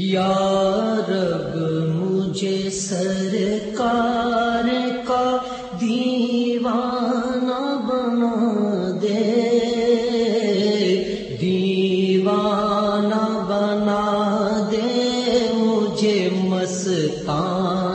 یا رب مجھے سرکار کا دیوانہ بنا دے۔ دیوانہ بنا دے مجھے مستان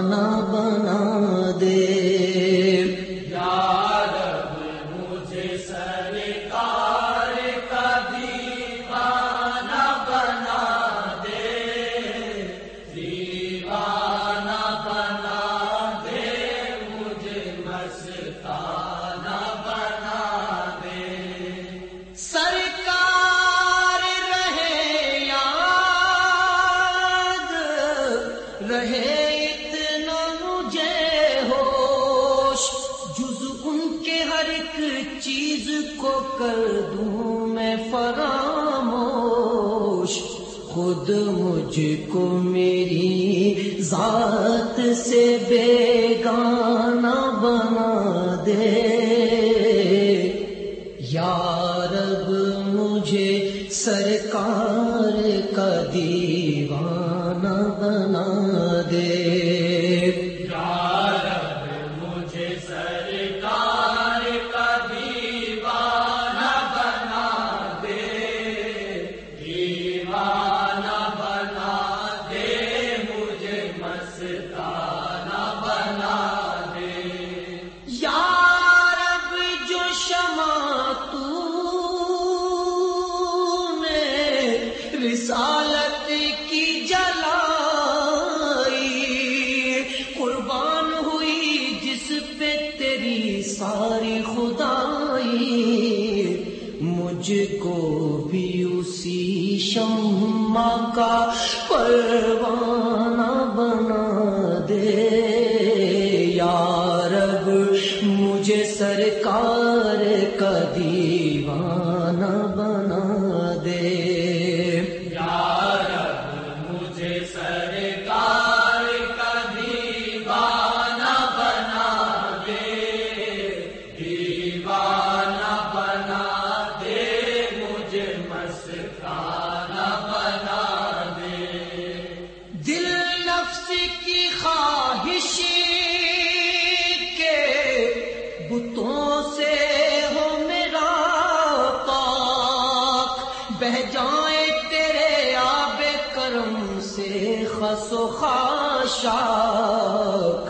جز ان کے ہر ایک چیز کو کر دوں میں فراموش خود مجھ کو میری ذات سے بیگانہ بنا دے۔ یا رب، مجھے سرکار کا دیوانہ بنا دے۔ رسالت کی جلائی، قربان ہوئی جس پہ تیری ساری خدائی، مجھ کو بھی اسی شمع کا پروانہ مجھے سرکار کا دیوانہ بنا بہ جائے تیرے آب کرم سے خس و خاشاک۔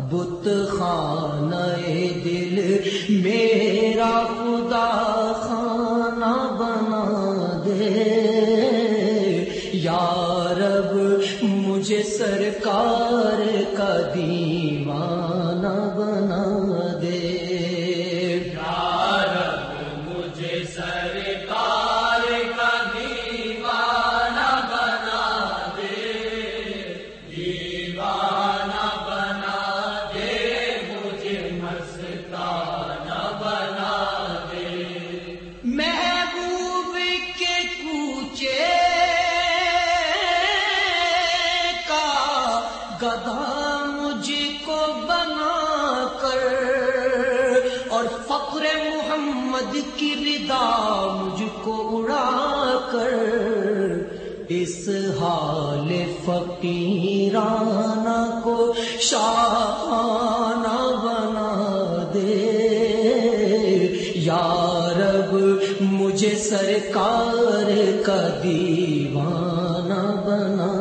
بت خانہ دل میرا خدا خانہ بنا دے۔ یا رب، مجھے سرکار کا دیوانہ بنا محمد کی ردا مجھ کو اڑا کر، اس حال فقیرانہ کو شاہانہ بنا دے۔ یا رب، مجھے سرکار کا دیوانہ بنا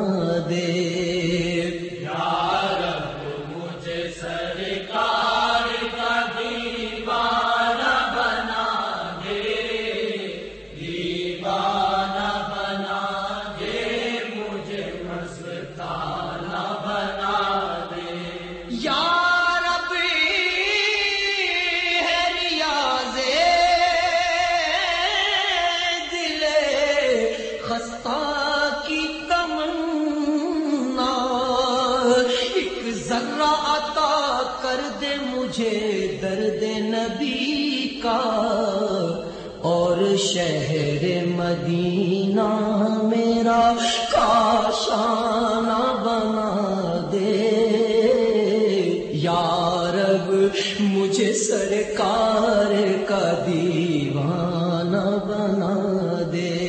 ذرہ عطا کر دے مجھے درد نبی کا اور شہر مدینہ میرا کاشانہ بنا دے۔ یا رب، مجھے سرکار کا دیوانہ بنا دے۔